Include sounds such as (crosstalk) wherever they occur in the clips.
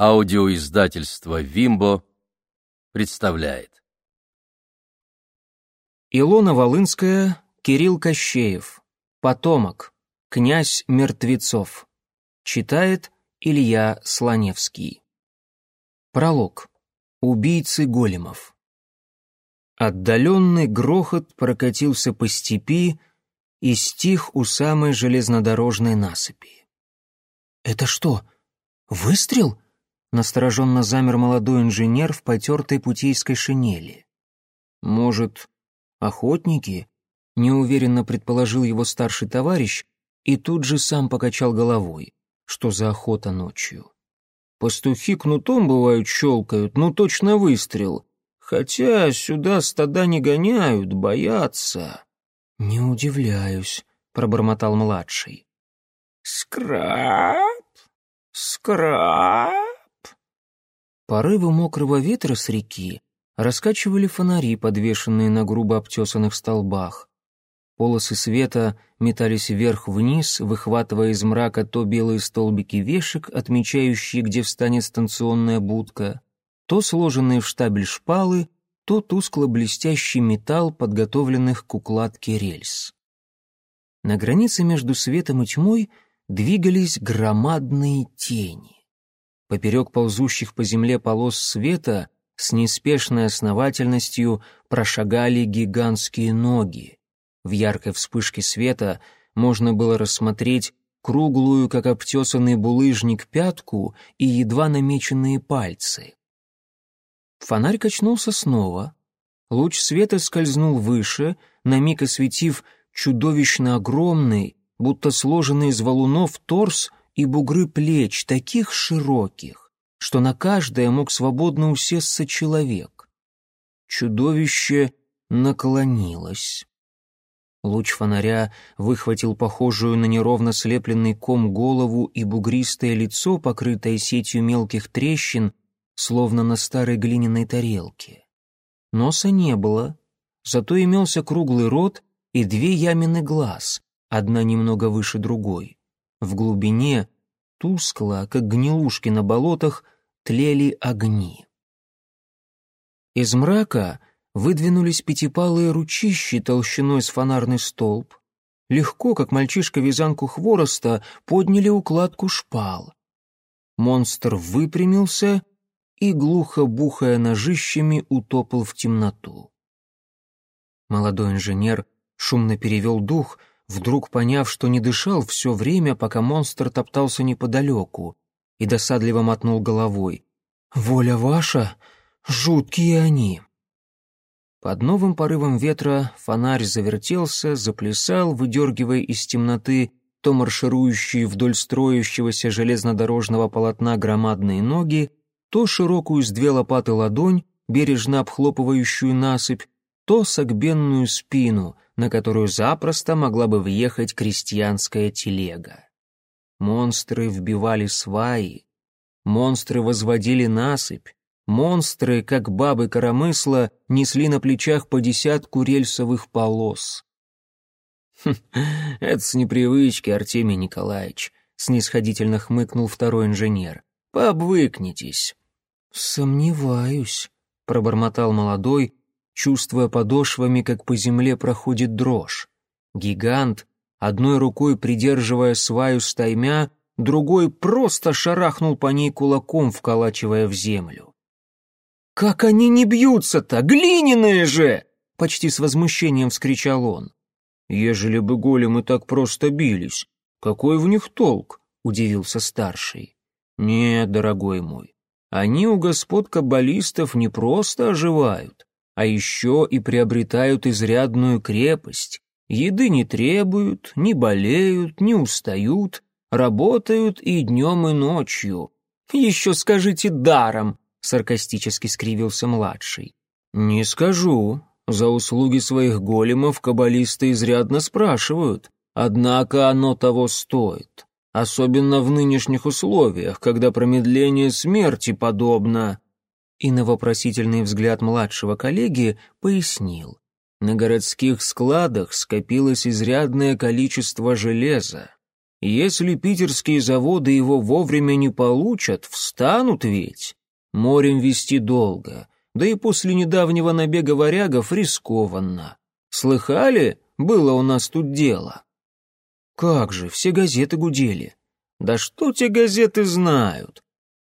Аудиоиздательство «Вимбо» представляет. Илона Волынская, Кирилл Кощеев. Потомок. Князь мертвецов. Читает Илья Слоневский. Пролог. Убийцы големов. Отдаленный грохот прокатился по степи и стих у самой железнодорожной насыпи. «Это что, выстрел?» Настороженно замер молодой инженер в потертой путейской шинели. «Может, охотники?» — неуверенно предположил его старший товарищ и тут же сам покачал головой. Что за охота ночью? Пастухи кнутом бывают щелкают, ну точно выстрел. Хотя сюда стада не гоняют, боятся. «Не удивляюсь», — пробормотал младший. «Скраб, скраб». Порывы мокрого ветра с реки раскачивали фонари, подвешенные на грубо обтесанных столбах. Полосы света метались вверх-вниз, выхватывая из мрака то белые столбики вешек, отмечающие, где встанет станционная будка, то сложенные в штабель шпалы, то тускло-блестящий металл, подготовленных к укладке рельс. На границе между светом и тьмой двигались громадные тени. Поперек ползущих по земле полос света с неспешной основательностью прошагали гигантские ноги. В яркой вспышке света можно было рассмотреть круглую, как обтесанный булыжник, пятку и едва намеченные пальцы. Фонарь качнулся снова. Луч света скользнул выше, на миг осветив чудовищно огромный, будто сложенный из валунов торс и бугры плеч таких широких, что на каждое мог свободно усесться человек. Чудовище наклонилось. Луч фонаря выхватил похожую на неровно слепленный ком голову и бугристое лицо, покрытое сетью мелких трещин, словно на старой глиняной тарелке. Носа не было, зато имелся круглый рот и две ямины глаз, одна немного выше другой. В глубине, тускло, как гнилушки на болотах, тлели огни. Из мрака выдвинулись пятипалые ручищи толщиной с фонарный столб. Легко, как мальчишка вязанку хвороста, подняли укладку шпал. Монстр выпрямился и, глухо бухая ножищами, утопал в темноту. Молодой инженер шумно перевел дух — вдруг поняв, что не дышал все время, пока монстр топтался неподалеку, и досадливо мотнул головой. «Воля ваша, жуткие они!» Под новым порывом ветра фонарь завертелся, заплясал, выдергивая из темноты то марширующие вдоль строящегося железнодорожного полотна громадные ноги, то широкую с две лопаты ладонь, бережно обхлопывающую насыпь, то согбенную спину — на которую запросто могла бы въехать крестьянская телега. Монстры вбивали сваи, монстры возводили насыпь, монстры, как бабы коромысла, несли на плечах по десятку рельсовых полос. (laughs) «Хм, «Это с непривычки, Артемий Николаевич», — снисходительно хмыкнул второй инженер. «Пообвыкнитесь». «Сомневаюсь», — пробормотал молодой, чувствуя подошвами, как по земле проходит дрожь. Гигант, одной рукой придерживая сваю стаймя, другой просто шарахнул по ней кулаком, вколачивая в землю. «Как они не бьются-то, глиняные же!» — почти с возмущением вскричал он. «Ежели бы големы так просто бились, какой в них толк?» — удивился старший. «Нет, дорогой мой, они у господ каббалистов не просто оживают, а еще и приобретают изрядную крепость. Еды не требуют, не болеют, не устают, работают и днем, и ночью. Еще скажите даром, саркастически скривился младший. Не скажу. За услуги своих големов каббалисты изрядно спрашивают, однако оно того стоит. Особенно в нынешних условиях, когда промедление смерти подобно и на вопросительный взгляд младшего коллеги пояснил. На городских складах скопилось изрядное количество железа. Если питерские заводы его вовремя не получат, встанут ведь. Морем вести долго, да и после недавнего набега варягов рискованно. Слыхали, было у нас тут дело? Как же, все газеты гудели. Да что те газеты знают?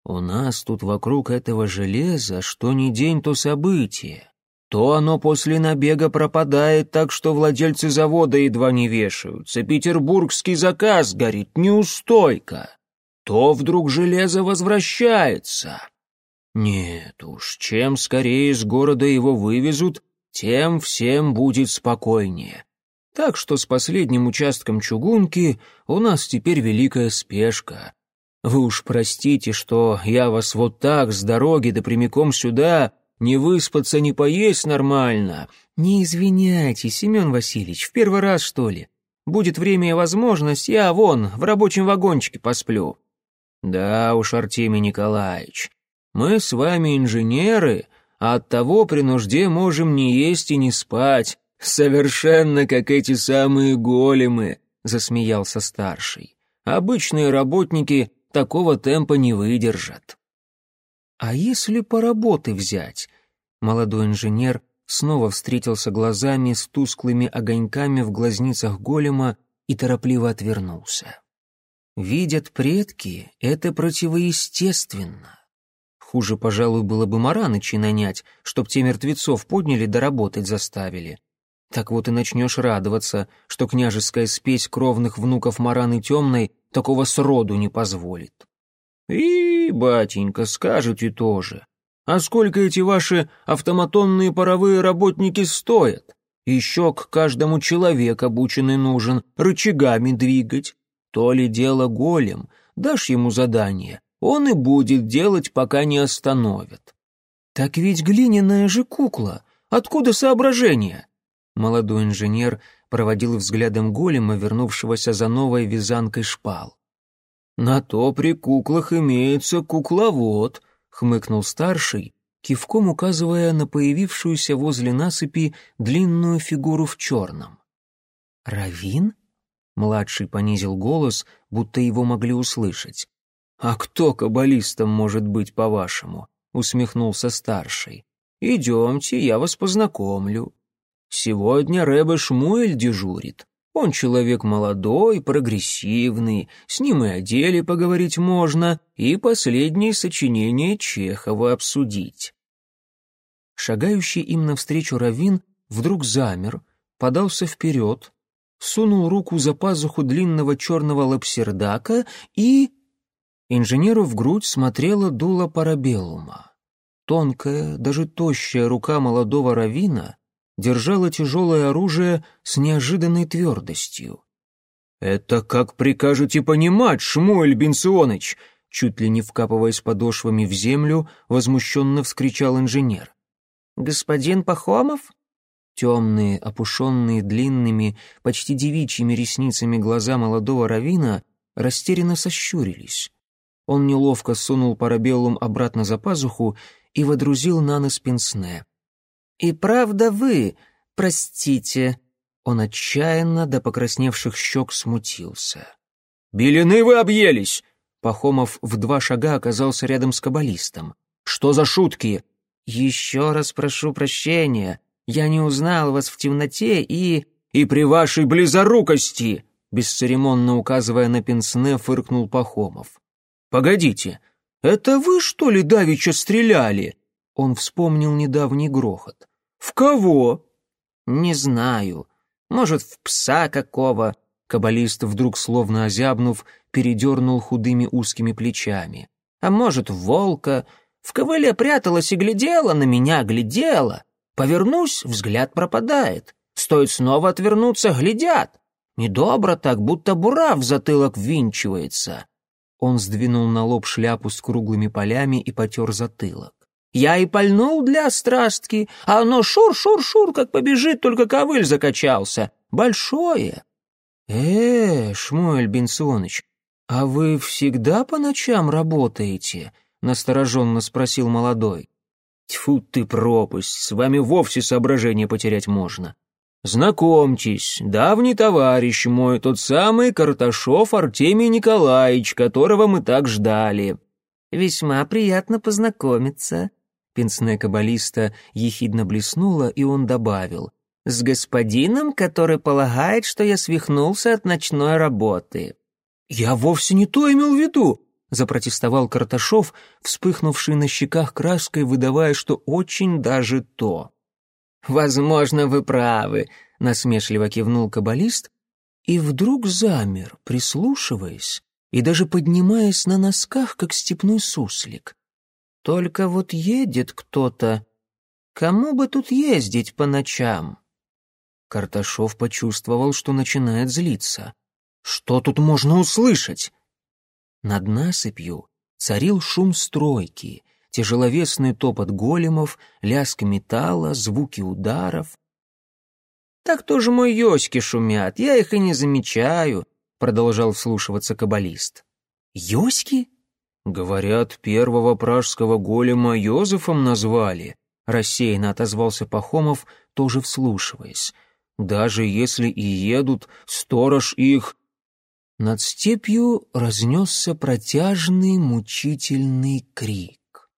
У нас тут вокруг этого железа что ни день, то событие. То оно после набега пропадает так, что владельцы завода едва не вешаются, петербургский заказ горит, неустойка. То вдруг железо возвращается. Нет уж, чем скорее из города его вывезут, тем всем будет спокойнее. Так что с последним участком чугунки у нас теперь великая спешка. Вы уж простите, что я вас вот так с дороги да прямиком сюда не выспаться, не поесть нормально. Не извиняйтесь, Семен Васильевич, в первый раз, что ли? Будет время и возможность, я вон, в рабочем вагончике посплю. Да уж, Артемий Николаевич, мы с вами инженеры, а оттого при нужде можем не есть и не спать. Совершенно как эти самые големы, засмеялся старший. Обычные работники такого темпа не выдержат. «А если по работы взять?» Молодой инженер снова встретился глазами с тусклыми огоньками в глазницах голема и торопливо отвернулся. «Видят предки, это противоестественно. Хуже, пожалуй, было бы Маранычей нанять, чтоб те мертвецов подняли да работать заставили. Так вот и начнешь радоваться, что княжеская спесь кровных внуков Мараны Темной такого сроду не позволит. И, батенька, скажете тоже. А сколько эти ваши автоматонные паровые работники стоят? Еще к каждому человек обученный нужен, рычагами двигать. То ли дело голем, дашь ему задание, он и будет делать, пока не остановят. Так ведь глиняная же кукла, откуда соображение? Молодой инженер проводил взглядом голема, вернувшегося за новой вязанкой шпал. «На то при куклах имеется кукловод», — хмыкнул старший, кивком указывая на появившуюся возле насыпи длинную фигуру в черном. «Равин?» — младший понизил голос, будто его могли услышать. «А кто каббалистом может быть, по-вашему?» — усмехнулся старший. «Идемте, я вас познакомлю. Сегодня Рэбе Шмуэль дежурит. Он человек молодой, прогрессивный, с ним и о деле поговорить можно, и последние сочинения Чехова обсудить. Шагающий им навстречу Равин вдруг замер, подался вперед, сунул руку за пазуху длинного черного лапсердака и... Инженеру в грудь смотрела дуло парабеллума. Тонкая, даже тощая рука молодого Равина держала тяжелое оружие с неожиданной твердостью. «Это как прикажете понимать, Шмуэль Бенционыч?» Чуть ли не вкапываясь подошвами в землю, возмущенно вскричал инженер. «Господин Пахомов?» Темные, опушенные длинными, почти девичьими ресницами глаза молодого равина растерянно сощурились. Он неловко сунул парабеллум обратно за пазуху и водрузил на нос пенсне. «И правда вы, простите...» Он отчаянно до покрасневших щек смутился. «Белины вы объелись!» Пахомов в два шага оказался рядом с каббалистом. «Что за шутки?» «Еще раз прошу прощения. Я не узнал вас в темноте и...» «И при вашей близорукости!» Бесцеремонно указывая на пенсне, фыркнул Пахомов. «Погодите, это вы, что ли, давеча стреляли?» Он вспомнил недавний грохот. «В кого?» «Не знаю. Может, в пса какого?» Каббалист, вдруг словно озябнув, передернул худыми узкими плечами. «А может, в волка? В ковыле пряталась и глядела на меня, глядела. Повернусь, взгляд пропадает. Стоит снова отвернуться, глядят. Недобро так, будто бура в затылок ввинчивается». Он сдвинул на лоб шляпу с круглыми полями и потер затылок. Я и пальнул для страстки, а оно шур-шур-шур, как побежит, только ковыль закачался. Большое. Э, Шмуэль Бенсоныч, а вы всегда по ночам работаете? Настороженно спросил молодой. Тьфу ты пропасть, с вами вовсе соображение потерять можно. Знакомьтесь, давний товарищ мой, тот самый Карташов Артемий Николаевич, которого мы так ждали». «Весьма приятно познакомиться». Пенсне каббалиста ехидно блеснула, и он добавил. «С господином, который полагает, что я свихнулся от ночной работы». «Я вовсе не то имел в виду», — запротестовал Карташов, вспыхнувший на щеках краской, выдавая, что очень даже то. «Возможно, вы правы», — насмешливо кивнул каббалист, и вдруг замер, прислушиваясь и даже поднимаясь на носках, как степной суслик. «Только вот едет кто-то. Кому бы тут ездить по ночам?» Карташов почувствовал, что начинает злиться. «Что тут можно услышать?» Над насыпью царил шум стройки, тяжеловесный топот големов, лязг металла, звуки ударов. «Так тоже мой Йоськи шумят, я их и не замечаю», — продолжал вслушиваться каббалист. «Йоськи?» «Говорят, первого пражского голема Йозефом назвали», — рассеянно отозвался Пахомов, тоже вслушиваясь. «Даже если и едут, сторож их...» Над степью разнесся протяжный мучительный крик.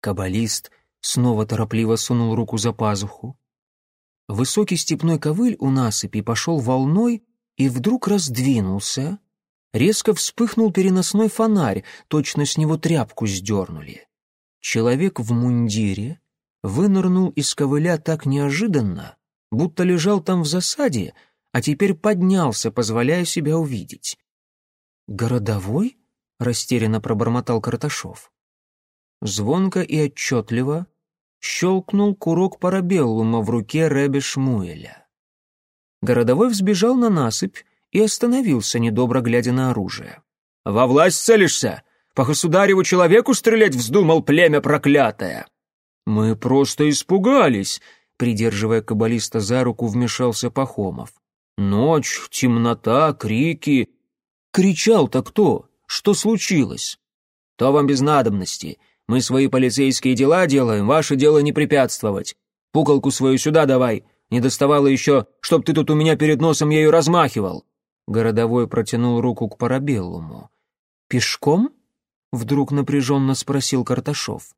Каббалист снова торопливо сунул руку за пазуху. Высокий степной ковыль у насыпи пошел волной и вдруг раздвинулся. Резко вспыхнул переносной фонарь, точно с него тряпку сдернули. Человек в мундире вынырнул из ковыля так неожиданно, будто лежал там в засаде, а теперь поднялся, позволяя себя увидеть. «Городовой?» — растерянно пробормотал Карташов. Звонко и отчетливо щелкнул курок парабеллума в руке Ребе Шмуэля. Городовой взбежал на насыпь и остановился, недобро глядя на оружие. «Во власть целишься? По государеву человеку стрелять вздумал племя проклятое!» «Мы просто испугались!» Придерживая каббалиста за руку, вмешался Пахомов. «Ночь, темнота, крики...» «Кричал-то кто? Что случилось?» «То вам без надобности. Мы свои полицейские дела делаем, ваше дело не препятствовать. Пукалку свою сюда давай. Не доставало еще, чтоб ты тут у меня перед носом ею размахивал». Городовой протянул руку к парабеллуму. «Пешком?» — вдруг напряженно спросил Карташов.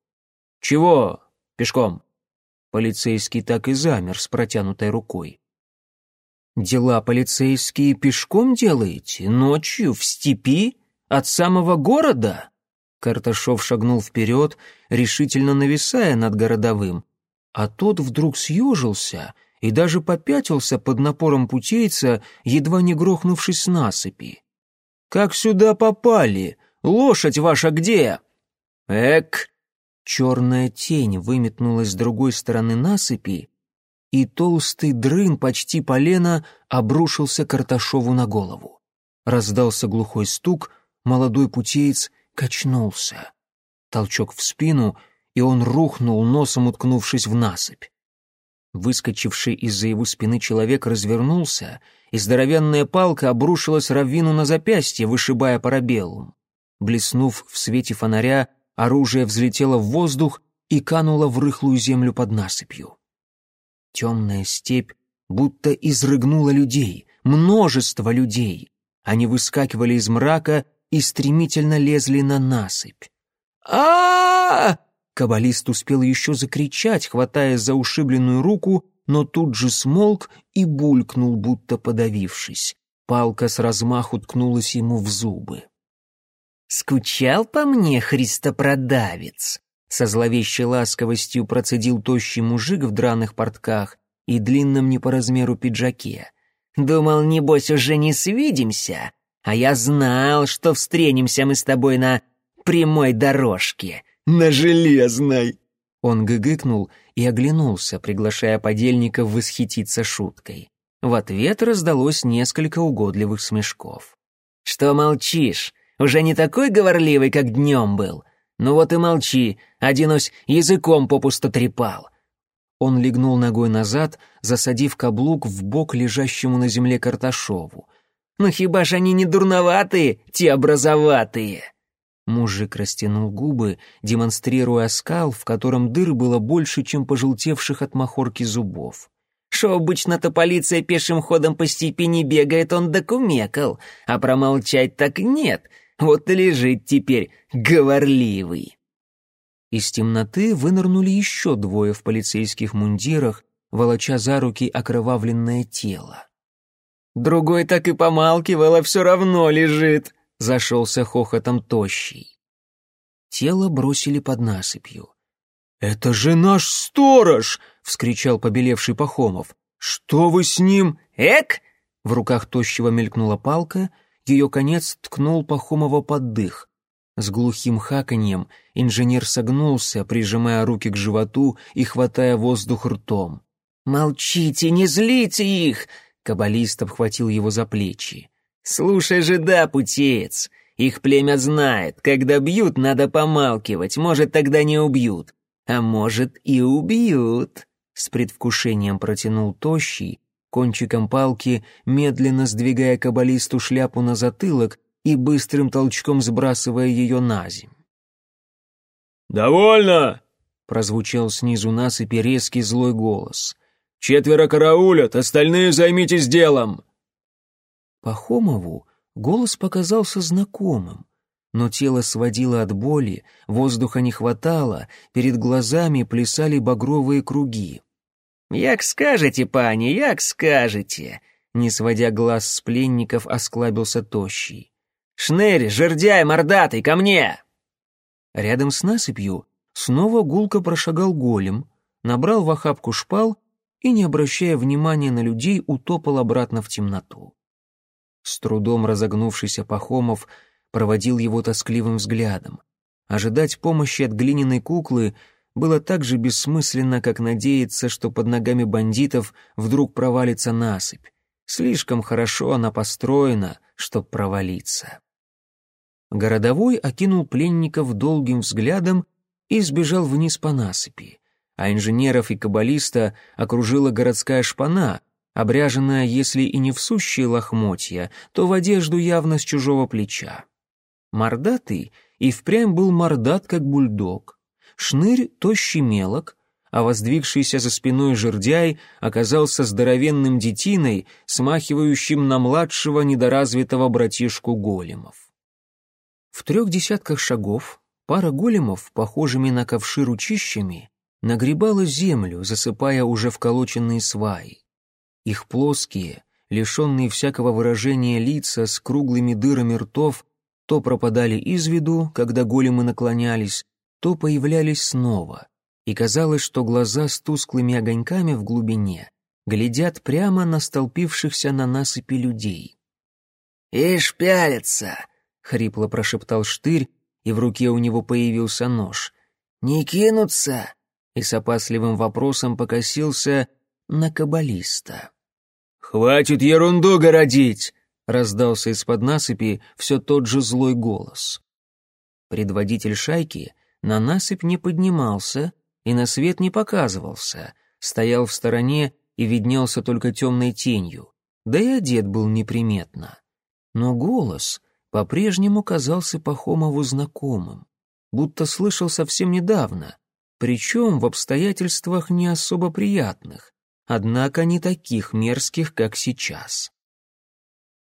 «Чего пешком?» Полицейский так и замер с протянутой рукой. «Дела полицейские пешком делаете? Ночью, в степи? От самого города?» Карташов шагнул вперед, решительно нависая над городовым, а тот вдруг съежился и даже попятился под напором путейца, едва не грохнувшись с насыпи. «Как сюда попали? Лошадь ваша где?» «Эк!» Черная тень выметнулась с другой стороны насыпи, и толстый дрын почти полена обрушился Карташову на голову. Раздался глухой стук, молодой путеец качнулся. Толчок в спину, и он рухнул, носом уткнувшись в насыпь. Выскочивший из-за его спины человек развернулся, и здоровенная палка обрушилась раввину на запястье, вышибая парабеллум. Блеснув в свете фонаря, оружие взлетело в воздух и кануло в рыхлую землю под насыпью. Темная степь будто изрыгнула людей, множество людей. Они выскакивали из мрака и стремительно лезли на насыпь. а, -а, Каббалист успел еще закричать, хватаясь за ушибленную руку, но тут же смолк и булькнул, будто подавившись. Палка с размаху ткнулась ему в зубы. «Скучал по мне, христопродавец?» Со зловещей ласковостью процедил тощий мужик в драных портках и длинном не по размеру пиджаке. «Думал, небось, уже не свидимся, а я знал, что встретимся мы с тобой на прямой дорожке, на железной!» Он гыгыкнул и оглянулся, приглашая подельников восхититься шуткой. В ответ раздалось несколько угодливых смешков. «Что молчишь? Уже не такой говорливый, как днем был? Ну вот и молчи, одинось языком попусто трепал». Он легнул ногой назад, засадив каблук в бок лежащему на земле Карташову. Ну хіба ж они не дурноватые, те образоватые?» Мужик растянул губы, демонстрируя скал, в котором дыр было больше, чем пожелтевших от махорки зубов. Шо обычно-то полиция пешим ходом по степи не бегает, он докумекал, а промолчать так нет. Вот и лежит теперь говорливый. Из темноты вынырнули еще двое в полицейских мундирах, волоча за руки окровавленное тело. «Другой так и помалкивал, а все равно лежит», — зашелся хохотом тощий. Тело бросили под насыпью. «Это же наш сторож!» — вскричал побелевший Пахомов. «Что вы с ним?» «Эк!» — в руках тощего мелькнула палка, ее конец ткнул Пахомова под дых. С глухим хаканьем инженер согнулся, прижимая руки к животу и хватая воздух ртом. «Молчите, не злите их!» — каббалист обхватил его за плечи. «Слушай же, да, путеец, их племя знает, когда бьют, надо помалкивать, может, тогда не убьют. А может, и убьют. С предвкушением протянул тощий, кончиком палки, медленно сдвигая каббалисту шляпу на затылок и быстрым толчком сбрасывая ее на земь. «Довольно!» — прозвучал снизу насыпи резкий злой голос. «Четверо караулят, остальные займитесь делом!» Пахомову голос показался знакомым но тело сводило от боли, воздуха не хватало, перед глазами плясали багровые круги. «Як скажете, пани, як скажете!» Не сводя глаз с пленников, осклабился тощий. «Шнырь, жердяй, мордатый, ко мне!» Рядом с насыпью снова гулко прошагал голем, набрал в охапку шпал и, не обращая внимания на людей, утопал обратно в темноту. С трудом разогнувшийся Пахомов проводил его тоскливым взглядом. Ожидать помощи от глиняной куклы было так же бессмысленно, как надеяться, что под ногами бандитов вдруг провалится насыпь. Слишком хорошо она построена, чтоб провалиться. Городовой окинул пленников долгим взглядом и сбежал вниз по насыпи, а инженеров и каббалиста окружила городская шпана, обряженная, если и не в сущие лохмотья, то в одежду явно с чужого плеча. Мордатый и впрямь был мордат, как бульдог. Шнырь тощий мелок, а воздвигшийся за спиной жердяй оказался здоровенным детиной, смахивающим на младшего недоразвитого братишку големов. В трех десятках шагов пара големов, похожими на ковши ручищами, нагребала землю, засыпая уже вколоченные сваи. Их плоские, лишенные всякого выражения лица с круглыми дырами ртов то пропадали из виду, когда големы наклонялись, то появлялись снова, и казалось, что глаза с тусклыми огоньками в глубине глядят прямо на столпившихся на насыпи людей. «Ишь, пялится!» — хрипло прошептал Штырь, и в руке у него появился нож. «Не кинуться!» и с опасливым вопросом покосился на каббалиста. «Хватит ерунду городить!» раздался из-под насыпи все тот же злой голос. Предводитель шайки на насыпь не поднимался и на свет не показывался, стоял в стороне и виднелся только темной тенью, да и одет был неприметно. Но голос по-прежнему казался Пахомову знакомым, будто слышал совсем недавно, причем в обстоятельствах не особо приятных, однако не таких мерзких, как сейчас.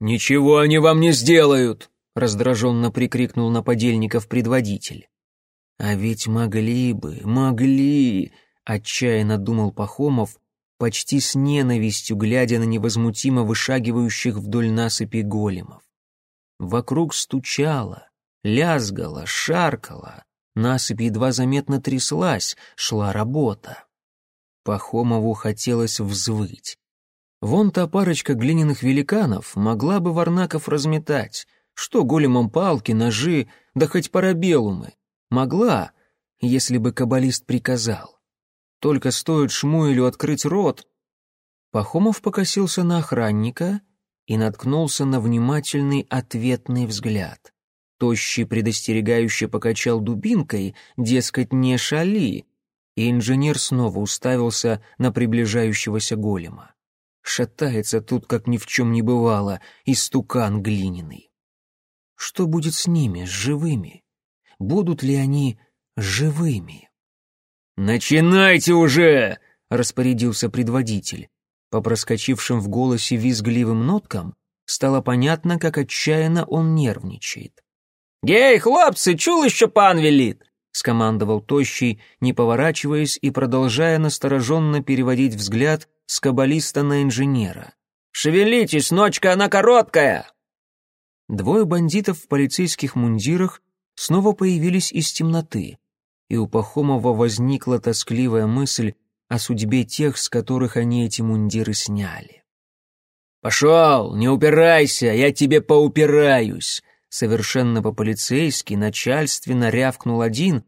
«Ничего они вам не сделают!» — раздраженно прикрикнул на подельников предводитель. «А ведь могли бы, могли!» — отчаянно думал Пахомов, почти с ненавистью глядя на невозмутимо вышагивающих вдоль насыпи големов. Вокруг стучало, лязгало, шаркало, насыпь едва заметно тряслась, шла работа. Пахомову хотелось взвыть. Вон та парочка глиняных великанов могла бы Варнаков разметать. Что големом палки, ножи, да хоть парабеллумы. Могла, если бы каббалист приказал. Только стоит Шмуэлю открыть рот. Пахомов покосился на охранника и наткнулся на внимательный ответный взгляд. Тощий предостерегающе покачал дубинкой, дескать, не шали, и инженер снова уставился на приближающегося голема. Шатается тут, как ни в чем не бывало, истукан глиняный. Что будет с ними, с живыми? Будут ли они живыми? «Начинайте уже!» — распорядился предводитель. По проскочившим в голосе визгливым ноткам стало понятно, как отчаянно он нервничает. «Гей, хлопцы, чул еще пан велит!» — скомандовал Тощий, не поворачиваясь и продолжая настороженно переводить взгляд с каббалиста на инженера. «Шевелитесь, ночка она короткая!» Двое бандитов в полицейских мундирах снова появились из темноты, и у Пахомова возникла тоскливая мысль о судьбе тех, с которых они эти мундиры сняли. «Пошел, не упирайся, я тебе поупираюсь!» Совершенно по-полицейски, начальственно рявкнул один,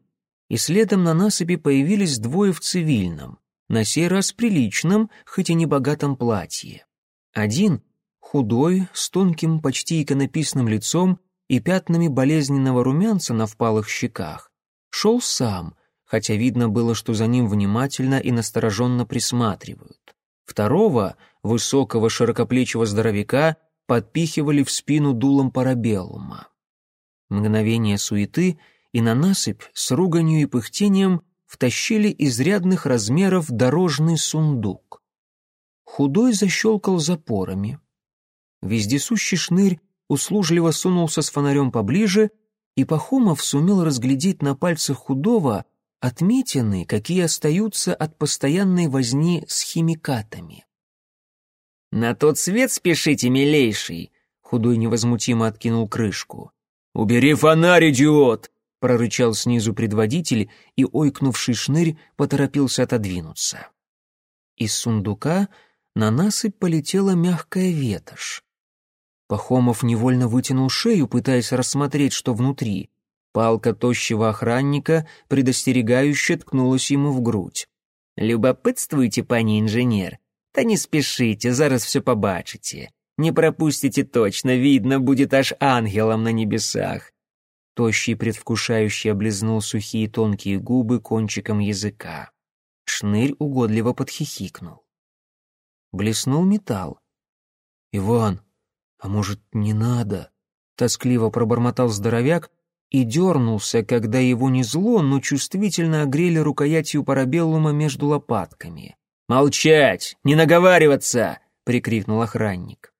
и следом на насыпи появились двое в цивильном, на сей раз приличном, хоть и небогатом платье. Один — худой, с тонким, почти иконописным лицом и пятнами болезненного румянца на впалых щеках. Шел сам, хотя видно было, что за ним внимательно и настороженно присматривают. Второго, высокого широкоплечего здоровяка, подпихивали в спину дулом парабеллума. Мгновение суеты, и на насыпь с руганью и пыхтением втащили изрядных размеров дорожный сундук. Худой защелкал запорами. Вездесущий шнырь услужливо сунулся с фонарем поближе, и Пахомов сумел разглядеть на пальцах худого отметины, какие остаются от постоянной возни с химикатами. «На тот свет спешите, милейший!» Худой невозмутимо откинул крышку. «Убери фонарь, идиот!» — прорычал снизу предводитель, и ойкнувший шнырь поторопился отодвинуться. Из сундука на насыпь полетела мягкая ветошь. Пахомов невольно вытянул шею, пытаясь рассмотреть, что внутри. Палка тощего охранника предостерегающе ткнулась ему в грудь. «Любопытствуйте, пани инженер? Та не спешите, зараз все побачите. Не пропустите точно, видно будет аж ангелом на небесах». Тощий предвкушающий облизнул сухие тонкие губы кончиком языка. Шнырь угодливо подхихикнул. Блеснул металл. «Иван, «А может, не надо?» — тоскливо пробормотал здоровяк и дернулся, когда его не зло, но чувствительно огрели рукоятью парабеллума между лопатками. «Молчать! Не наговариваться!» — прикрикнул охранник.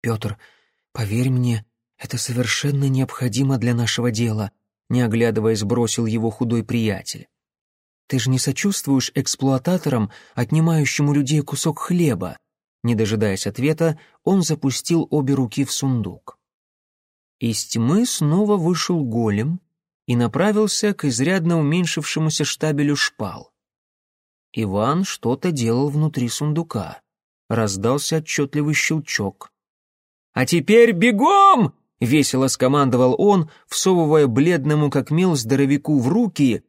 «Петр, поверь мне, это совершенно необходимо для нашего дела», не оглядываясь, бросил его худой приятель. «Ты же не сочувствуешь эксплуататорам, отнимающим у людей кусок хлеба?» Не дожидаясь ответа, он запустил обе руки в сундук. Из тьмы снова вышел голем и направился к изрядно уменьшившемуся штабелю шпал. Иван что-то делал внутри сундука. Раздался отчетливый щелчок. «А теперь бегом!» — весело скомандовал он, всовывая бледному как мел здоровяку в руки.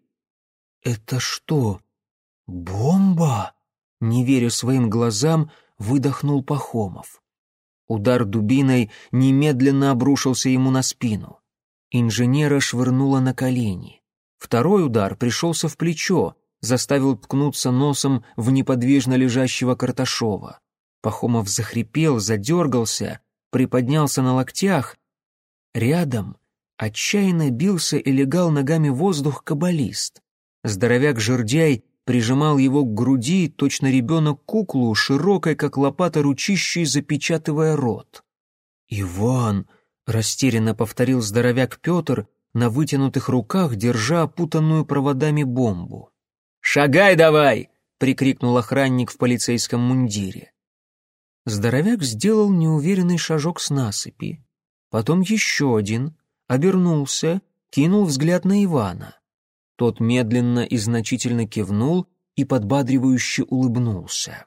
«Это что, бомба?» Не веря своим глазам, выдохнул Пахомов. Удар дубиной немедленно обрушился ему на спину. Инженера швырнуло на колени. Второй удар пришелся в плечо, заставил ткнуться носом в неподвижно лежащего Карташова. Пахомов захрипел, задергался, приподнялся на локтях. Рядом отчаянно бился и легал ногами воздух каббалист. Здоровяк-жердяй прижимал его к груди, точно ребенок куклу, широкой, как лопата ручищей, запечатывая рот. «Иван!» — растерянно повторил здоровяк Петр, на вытянутых руках, держа опутанную проводами бомбу. «Шагай давай!» — прикрикнул охранник в полицейском мундире. Здоровяк сделал неуверенный шажок с насыпи, потом еще один, обернулся, кинул взгляд на Ивана. Тот медленно и значительно кивнул и подбадривающе улыбнулся.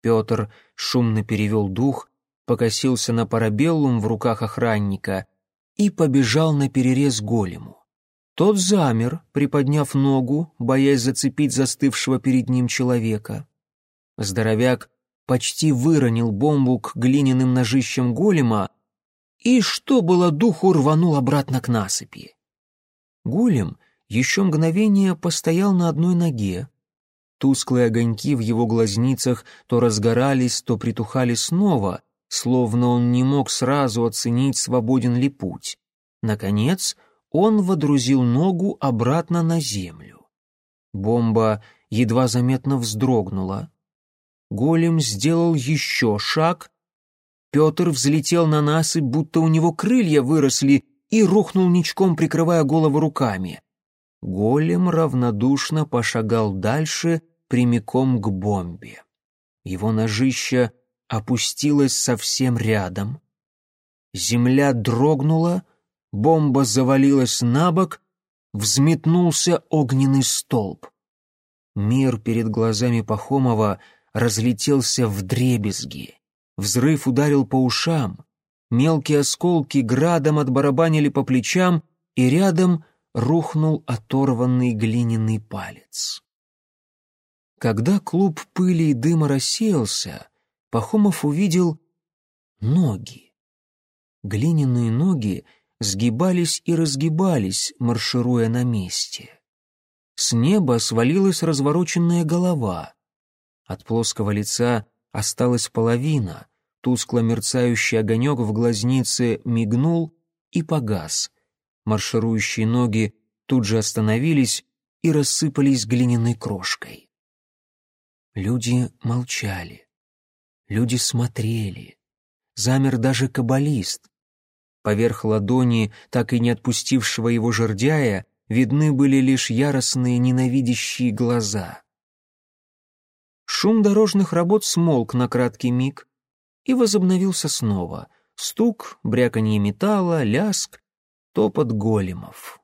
Петр шумно перевел дух, покосился на парабеллум в руках охранника и побежал на перерез голему. Тот замер, приподняв ногу, боясь зацепить застывшего перед ним человека. Здоровяк почти выронил бомбу к глиняным ножищам голема и, что было духу, рванул обратно к насыпи. Голем еще мгновение постоял на одной ноге. Тусклые огоньки в его глазницах то разгорались, то притухали снова, словно он не мог сразу оценить, свободен ли путь. Наконец, он водрузил ногу обратно на землю. Бомба едва заметно вздрогнула. Голем сделал еще шаг. Петр взлетел на насыпь, будто у него крылья выросли, и рухнул ничком, прикрывая голову руками. Голем равнодушно пошагал дальше, прямиком к бомбе. Его ножище опустилось совсем рядом. Земля дрогнула, бомба завалилась на бок, взметнулся огненный столб. Мир перед глазами Пахомова разлетелся в дребезги. Взрыв ударил по ушам, мелкие осколки градом отбарабанили по плечам, и рядом рухнул оторванный глиняный палец. Когда клуб пыли и дыма рассеялся, Пахомов увидел ноги. Глиняные ноги сгибались и разгибались, маршируя на месте. С неба свалилась развороченная голова. От плоского лица осталась половина, тускло мерцающий огонек в глазнице мигнул и погас. Марширующие ноги тут же остановились и рассыпались глиняной крошкой. Люди молчали. Люди смотрели. Замер даже каббалист. Поверх ладони, так и не отпустившего его жердяя, видны были лишь яростные ненавидящие глаза. Шум дорожных работ смолк на краткий миг и возобновился снова. Стук, бряканье металла, ляск, топот големов.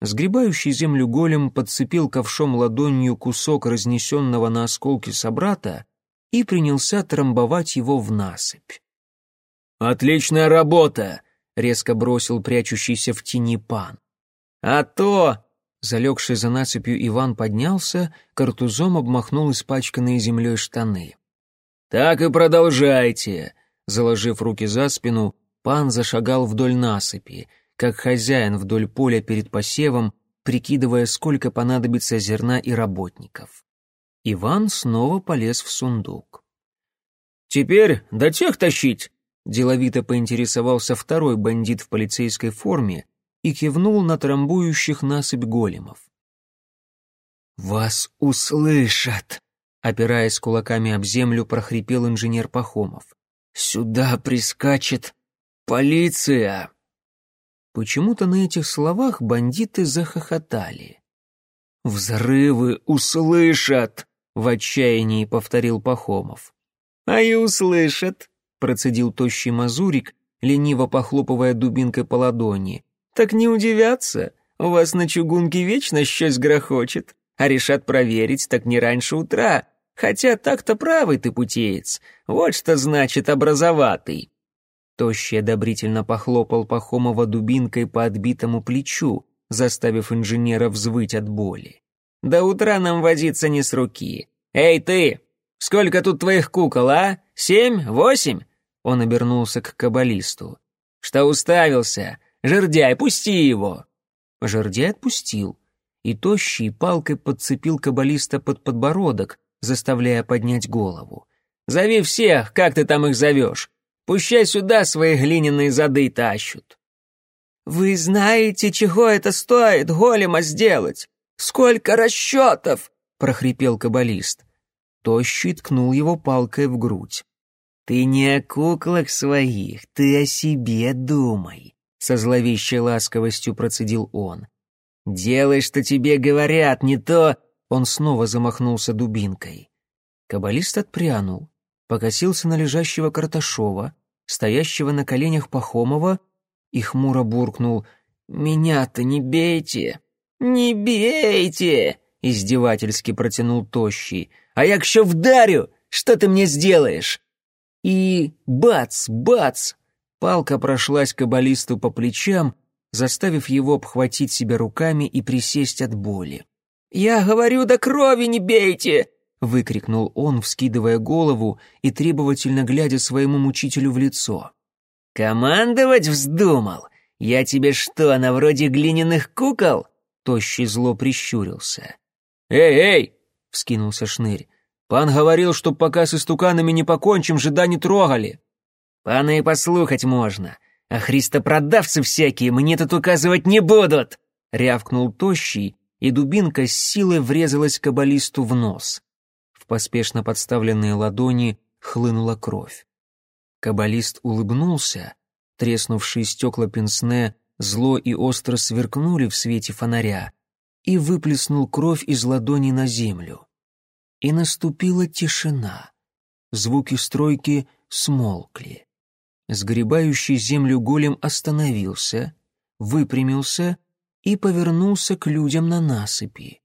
Сгребающий землю голем подцепил ковшом ладонью кусок разнесенного на осколки собрата и принялся трамбовать его в насыпь. «Отличная работа!» — резко бросил прячущийся в тени пан. «А то!» Залегший за насыпью Иван поднялся, картузом обмахнул испачканные землей штаны. «Так и продолжайте!» Заложив руки за спину, пан зашагал вдоль насыпи, как хозяин вдоль поля перед посевом, прикидывая, сколько понадобится зерна и работников. Иван снова полез в сундук. «Теперь до тех тащить!» Деловито поинтересовался второй бандит в полицейской форме, и кивнул на трамбующих насыпь големов. «Вас услышат!» — опираясь кулаками об землю, прохрипел инженер Пахомов. «Сюда прискачет полиция!» Почему-то на этих словах бандиты захохотали. «Взрывы услышат!» — в отчаянии повторил Пахомов. «А и услышат!» — процедил тощий мазурик, лениво похлопывая дубинкой по ладони. Так не удивятся. У вас на чугунке вечно щось грохочет. А решат проверить, так не раньше утра. Хотя так-то правый ты, путеец. Вот что значит образоватый. Тощий одобрительно похлопал Пахомова дубинкой по отбитому плечу, заставив инженера взвыть от боли. «До утра нам возиться не с руки. Эй, ты! Сколько тут твоих кукол, а? Семь? Восемь?» Он обернулся к каббалисту. «Что уставился? Жердяй, пусти его!» Жердяй отпустил, и тощий палкой подцепил каббалиста под подбородок, заставляя поднять голову. «Зови всех, как ты там их зовешь. Пущай сюда свои глиняные зады тащут». «Вы знаете, чего это стоит, голема сделать? Сколько расчетов?» — прохрипел каббалист. Тощий ткнул его палкой в грудь. «Ты не о куклах своих, ты о себе думай со зловещей ласковостью процедил он. «Делай, что тебе говорят, не то...» Он снова замахнулся дубинкой. Каббалист отпрянул, покосился на лежащего Карташова, стоящего на коленях Пахомова, и хмуро буркнул «Меня-то не бейте!» «Не бейте!» — издевательски протянул Тощий. «А я еще вдарю! Что ты мне сделаешь?» И бац, бац! Палка прошлась каббалисту по плечам, заставив его обхватить себя руками и присесть от боли. «Я говорю, до крови не бейте!» — выкрикнул он, вскидывая голову и требовательно глядя своему мучителю в лицо. «Командовать вздумал? Я тебе что, на вроде глиняных кукол?» Тощий зло прищурился. «Эй, эй!» — вскинулся Шнырь. «Пан говорил, что пока с истуканами не покончим, жида не трогали». Пана и послухать можно, а христопродавцы всякие мне тут указывать не будут!» Рявкнул тощий, и дубинка с силой врезалась каббалисту в нос. В поспешно подставленные ладони хлынула кровь. Каббалист улыбнулся, треснувшие стекла пенсне зло и остро сверкнули в свете фонаря и выплеснул кровь из ладони на землю. И наступила тишина. Звуки стройки смолкли. Сгребающий землю голем остановился, выпрямился и повернулся к людям на насыпи.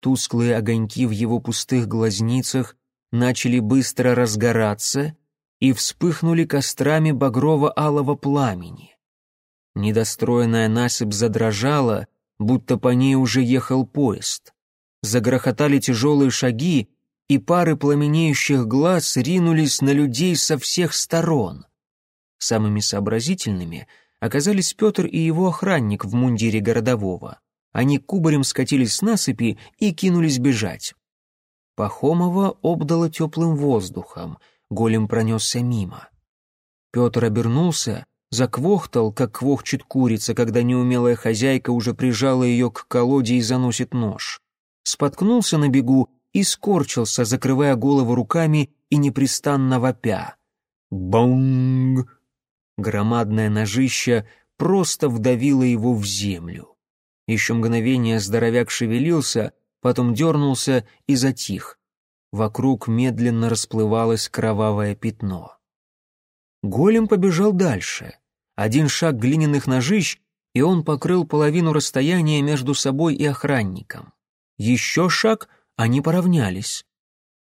Тусклые огоньки в его пустых глазницах начали быстро разгораться и вспыхнули кострами багрово-алого пламени. Недостроенная насыпь задрожала, будто по ней уже ехал поезд. Загрохотали тяжелые шаги, и пары пламенеющих глаз ринулись на людей со всех сторон. Самыми сообразительными оказались Петр и его охранник в мундире городового. Они кубарем скатились с насыпи и кинулись бежать. Пахомова обдало теплым воздухом, голем пронесся мимо. Петр обернулся, заквохтал, как квохчет курица, когда неумелая хозяйка уже прижала ее к колоде и заносит нож. Споткнулся на бегу и скорчился, закрывая голову руками и непрестанно вопя. Бонг! Громадное ножище просто вдавило его в землю. Еще мгновение здоровяк шевелился, потом дернулся и затих. Вокруг медленно расплывалось кровавое пятно. Голем побежал дальше. Один шаг глиняных ножищ, и он покрыл половину расстояния между собой и охранником. Еще шаг, они поравнялись.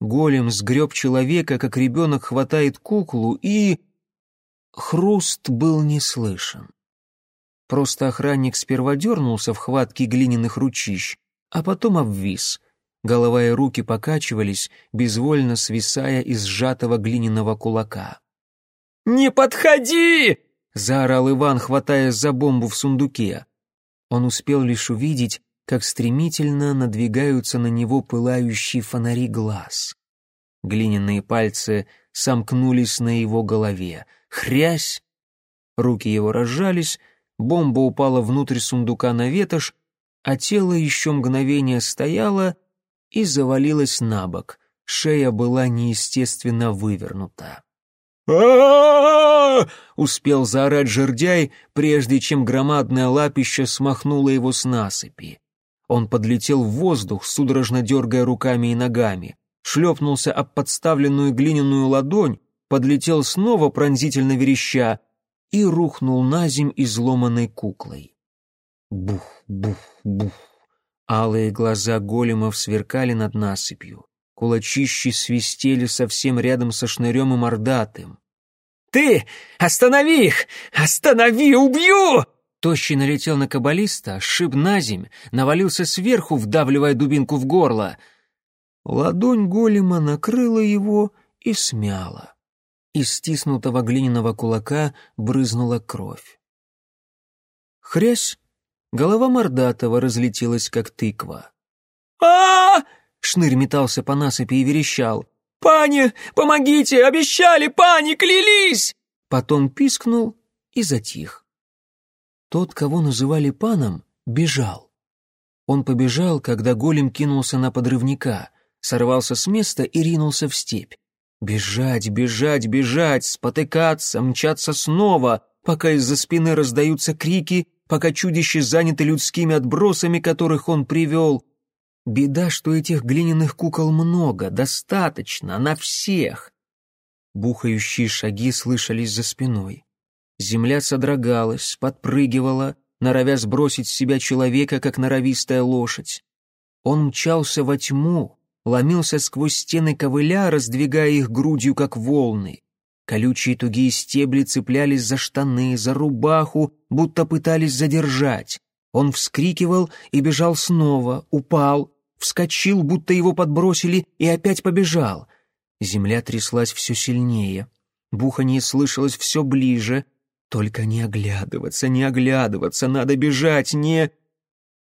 Голем сгреб человека, как ребенок хватает куклу, и... Хруст был не слышен. Просто охранник сперва дернулся в хватке глиняных ручищ, а потом обвис. Голова и руки покачивались, безвольно свисая из сжатого глиняного кулака. «Не подходи!» — заорал Иван, хватаясь за бомбу в сундуке. Он успел лишь увидеть, как стремительно надвигаются на него пылающие фонари глаз. Глиняные пальцы сомкнулись на его голове. Хрясь! Руки его разжались, бомба упала внутрь сундука на ветошь, а тело еще мгновение стояло и завалилось на бок. Шея была неестественно вывернута. а успел заорать жердяй, прежде чем громадное лапище смахнуло его с насыпи. Он подлетел в воздух, судорожно дергая руками и ногами, шлепнулся об подставленную глиняную ладонь, подлетел снова пронзительно вереща и рухнул на земь изломанной куклой. Бух, бух, бух. Алые глаза големов сверкали над насыпью. Кулачищи свистели совсем рядом со шнырем и мордатым. «Ты! Останови их! Останови! Убью!» Тощий налетел на каббалиста, шиб на земь, навалился сверху, вдавливая дубинку в горло. Ладонь голема накрыла его и смяла. Из стиснутого глиняного кулака брызнула кровь. Хрясь! Голова Мордатова разлетелась, как тыква. а, -а, Шнырь метался по насыпи и верещал. «Пани, помогите! Обещали! Пани, клялись!» Потом пискнул и затих. Тот, кого называли паном, бежал. Он побежал, когда голем кинулся на подрывника, сорвался с места и ринулся в степь. Бежать, бежать, бежать, спотыкаться, мчаться снова, пока из-за спины раздаются крики, пока чудища заняты людскими отбросами, которых он привел. Беда, что этих глиняных кукол много, достаточно, на всех. Бухающие шаги слышались за спиной. Земля содрогалась, подпрыгивала, норовя сбросить с себя человека, как норовистая лошадь. Он мчался во тьму, ломился сквозь стены ковыля, раздвигая их грудью, как волны. Колючие тугие стебли цеплялись за штаны, за рубаху, будто пытались задержать. Он вскрикивал и бежал снова, упал, вскочил, будто его подбросили, и опять побежал. Земля тряслась все сильнее. Буханье слышалось все ближе. Только не оглядываться, не оглядываться, надо бежать, не...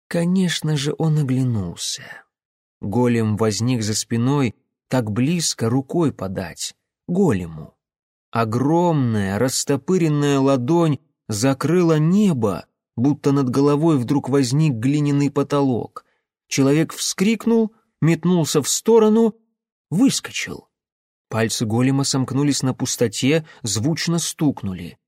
Конечно же, он оглянулся. Голем возник за спиной, так близко рукой подать. Голему. Огромная, растопыренная ладонь закрыла небо, будто над головой вдруг возник глиняный потолок. Человек вскрикнул, метнулся в сторону выскочил. Пальцы голема сомкнулись на пустоте, звучно стукнули.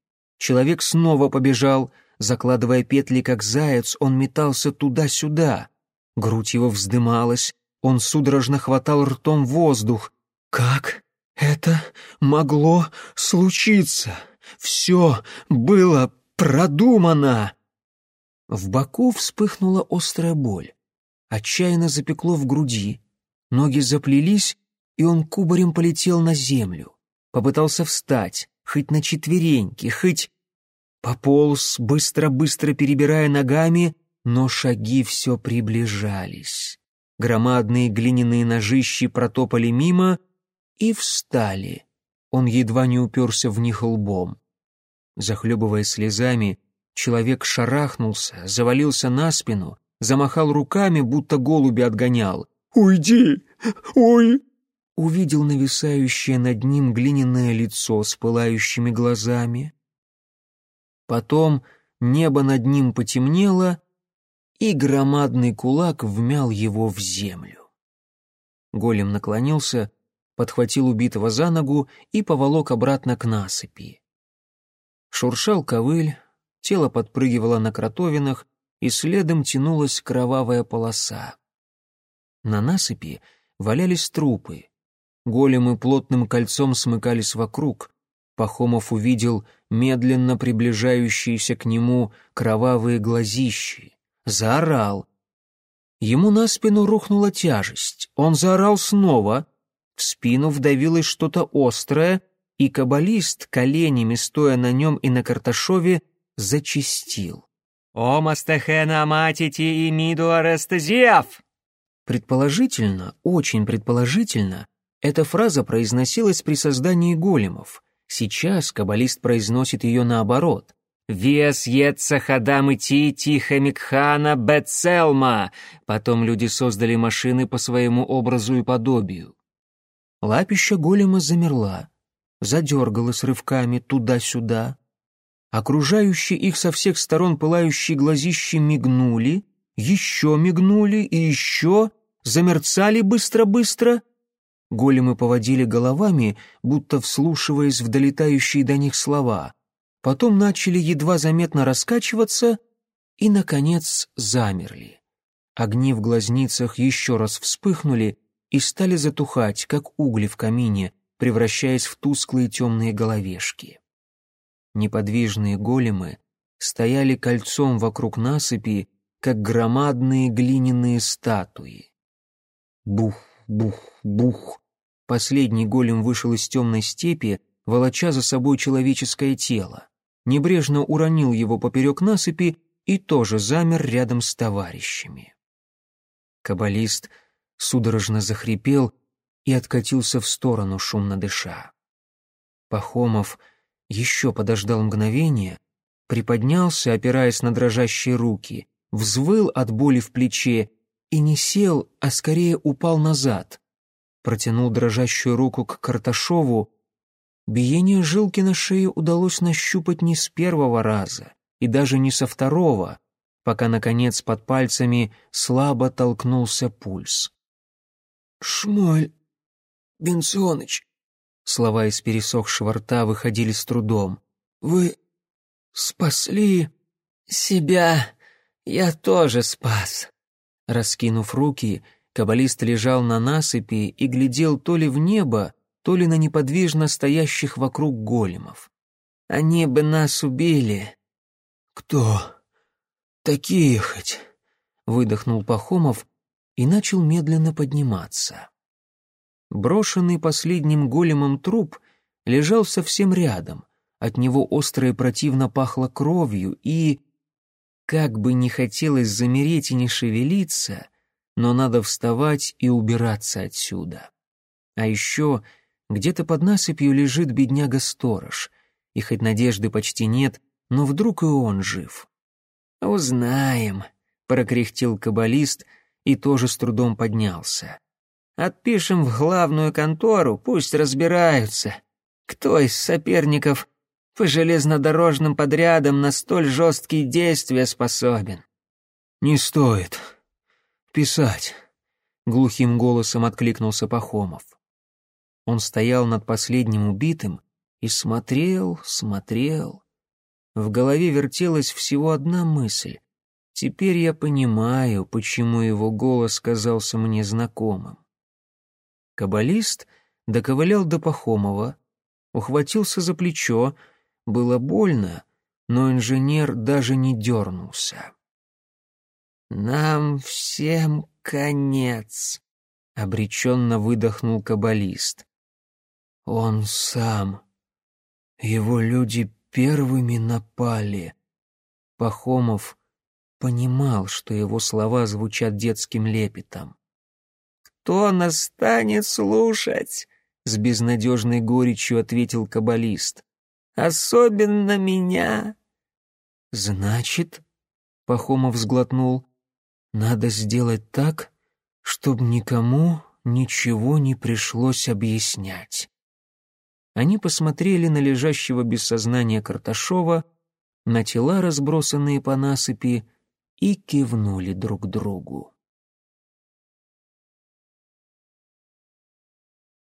Человек снова побежал, закладывая петли, как заяц, он метался туда-сюда. Грудь его вздымалась, он судорожно хватал ртом воздух. Как это могло случиться? Все было продумано. В боку вспыхнула острая боль. Отчаянно запекло в груди. Ноги заплелись, и он кубарем полетел на землю. Попытался встать, хоть на четвереньки, хоть... Пополз, быстро-быстро перебирая ногами, но шаги все приближались. Громадные глиняные ножищи протопали мимо и встали. Он едва не уперся в них лбом. Захлебывая слезами, человек шарахнулся, завалился на спину, замахал руками, будто голуби отгонял. «Уйди! Ой!» Увидел нависающее над ним глиняное лицо с пылающими глазами. Потом небо над ним потемнело, и громадный кулак вмял его в землю. Голем наклонился, подхватил убитого за ногу и поволок обратно к насыпи. Шуршал ковыль, тело подпрыгивало на кротовинах, и следом тянулась кровавая полоса. На насыпи валялись трупы. Големы плотным кольцом смыкались вокруг. Пахомов увидел медленно приближающиеся к нему кровавые глазищи. Заорал. Ему на спину рухнула тяжесть. Он заорал снова. В спину вдавилось что-то острое, и каббалист, коленями стоя на нем и на Карташове, зачистил. «Омастехена матити и миду арестезиев!» Предположительно, очень предположительно, эта фраза произносилась при создании големов. Сейчас каббалист произносит ее наоборот. «Вес ецца хадам идти тихо микхана бецелма!» Потом люди создали машины по своему образу и подобию. Лапища голема замерла, задергалась рывками туда-сюда. Окружающие их со всех сторон пылающие глазищи мигнули, еще мигнули и еще, замерцали быстро-быстро. Големы поводили головами, будто вслушиваясь в долетающие до них слова. Потом начали едва заметно раскачиваться и, наконец, замерли. Огни в глазницах еще раз вспыхнули и стали затухать, как угли в камине, превращаясь в тусклые темные головешки. Неподвижные големы стояли кольцом вокруг насыпи, как громадные глиняные статуи. Бух, бух, бух. Последний голем вышел из темной степи, волоча за собой человеческое тело. Небрежно уронил его поперек насыпи и тоже замер рядом с товарищами. Каббалист судорожно захрипел и откатился в сторону, шумно дыша. Пахомов еще подождал мгновение, приподнялся, опираясь на дрожащие руки, взвыл от боли в плече и не сел, а скорее упал назад. Протянул дрожащую руку к Карташову. Биение жилки на шее удалось нащупать не с первого раза и даже не со второго, пока, наконец, под пальцами слабо толкнулся пульс. «Шмоль, Бенционыч, Слова из пересохшего рта выходили с трудом. «Вы спасли себя. Я тоже спас». Раскинув руки, каббалист лежал на насыпи и глядел то ли в небо, то ли на неподвижно стоящих вокруг големов. «Они бы нас убили». «Кто? Такие хоть?» — выдохнул Пахомов и начал медленно подниматься. Брошенный последним големом труп лежал совсем рядом. От него остро и противно пахло кровью, и... Как бы не хотелось замереть и не шевелиться, но надо вставать и убираться отсюда. А еще где-то под насыпью лежит бедняга-сторож, и хоть надежды почти нет, но вдруг и он жив. «Узнаем», — прокряхтел каббалист и тоже с трудом поднялся. Отпишем в главную контору, пусть разбираются, кто из соперников по железнодорожным подрядам на столь жесткие действия способен. «Не стоит. Писать», — глухим голосом откликнулся Пахомов. Он стоял над последним убитым и смотрел, смотрел. В голове вертелась всего одна мысль. Теперь я понимаю, почему его голос казался мне знакомым. Каббалист доковылял до Пахомова, ухватился за плечо, было больно, но инженер даже не дернулся. «Нам всем конец», — обреченно выдохнул каббалист. «Он сам. Его люди первыми напали». Пахомов понимал, что его слова звучат детским лепетом. «Кто нас станет слушать?» — с безнадежной горечью ответил каббалист. «Особенно меня». «Значит...» — Пахомов сглотнул. «Надо сделать так, чтобы никому ничего не пришлось объяснять». Они посмотрели на лежащего без сознания Карташова, на тела, разбросанные по насыпи, и кивнули друг другу.